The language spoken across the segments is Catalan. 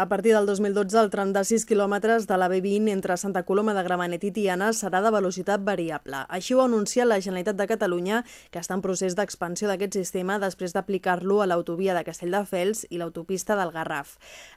A partir del 2012, el tram de 6 quilòmetres de la B20 entre Santa Coloma de Gramenet i Tiana serà de velocitat variable. Així ho ha anunciat la Generalitat de Catalunya, que està en procés d'expansió d'aquest sistema després d'aplicar-lo a l'autovia de Castelldefels i l'autopista del Garraf.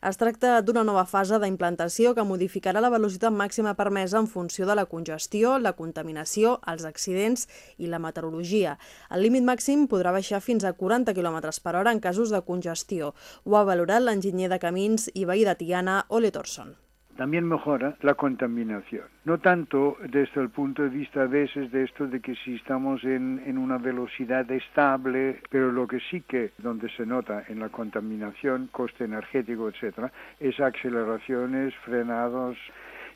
Es tracta d'una nova fase d'implantació que modificarà la velocitat màxima permesa en funció de la congestió, la contaminació, els accidents i la meteorologia. El límit màxim podrà baixar fins a 40 km per hora en casos de congestió. Ho ha valorat l'enginyer de camins i veí de Tiana, Ole Torson. También mejora la contaminación. No tanto desde el punto de vista a veces de esto de que si estamos en, en, una velocidad estable, pero lo que sí que donde se nota en la contaminación, coste energético, etcétera, es aceleraciones, frenados.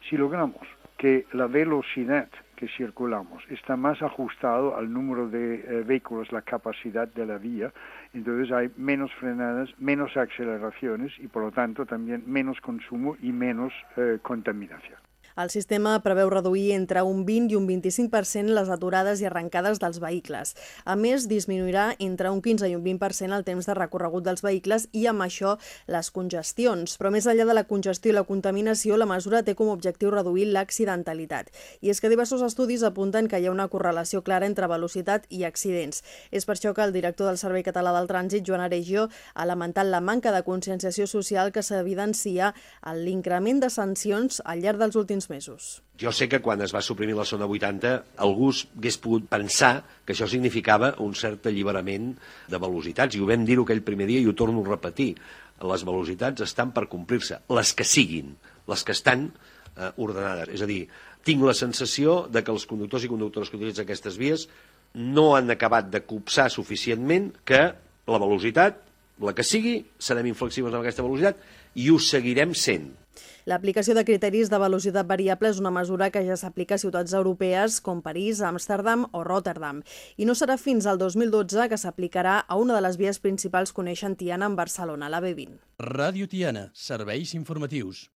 Si logramos que la velocidad que circulamos está más ajustado al número de eh, vehículos, la capacidad de la vía, entonces hay menos frenadas, menos aceleraciones y por lo tanto también menos consumo y menos eh, contaminación. El sistema preveu reduir entre un 20 i un 25% les aturades i arrencades dels vehicles. A més, disminuirà entre un 15 i un 20% el temps de recorregut dels vehicles i amb això les congestions. Però més enllà de la congestió i la contaminació, la mesura té com a objectiu reduir l'accidentalitat. I és que diversos estudis apunten que hi ha una correlació clara entre velocitat i accidents. És per això que el director del Servei Català del Trànsit, Joan Aregio, ha lamentat la manca de conscienciació social que s'evidencia en l'increment de sancions al llarg dels últims uns mesos. Jo sé que quan es va suprimir la zona 80 algú hagués pogut pensar que això significava un cert alliberament de velocitats i ho vam dir aquell primer dia i ho torno a repetir. Les velocitats estan per complir-se, les que siguin, les que estan eh, ordenades. És a dir, tinc la sensació de que els conductors i conductores que utilitzen aquestes vies no han acabat de copsar suficientment que la velocitat, la que sigui, serem inflexibles amb aquesta velocitat i ho seguirem sent L'aplicació de criteris de velocitat variable és una mesura que ja s'aplica a ciutats europees com París, Amsterdam o Rotterdam. I no serà fins al 2012 que s'aplicarà a una de les vies principals que uneixen Tiana amb Barcelona, la B20. Ràdio Tiana, serveis informatius.